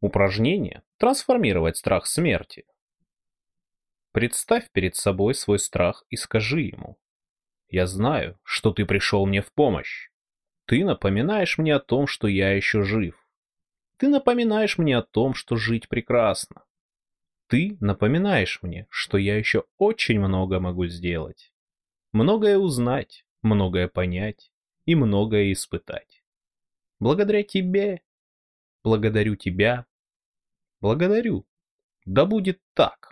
Упражнение – трансформировать страх смерти. Представь перед собой свой страх и скажи ему. Я знаю, что ты пришел мне в помощь. Ты напоминаешь мне о том, что я еще жив. Ты напоминаешь мне о том, что жить прекрасно. Ты напоминаешь мне, что я еще очень много могу сделать. Многое узнать, многое понять и многое испытать. Благодаря тебе, благодарю тебя, благодарю. Да будет так.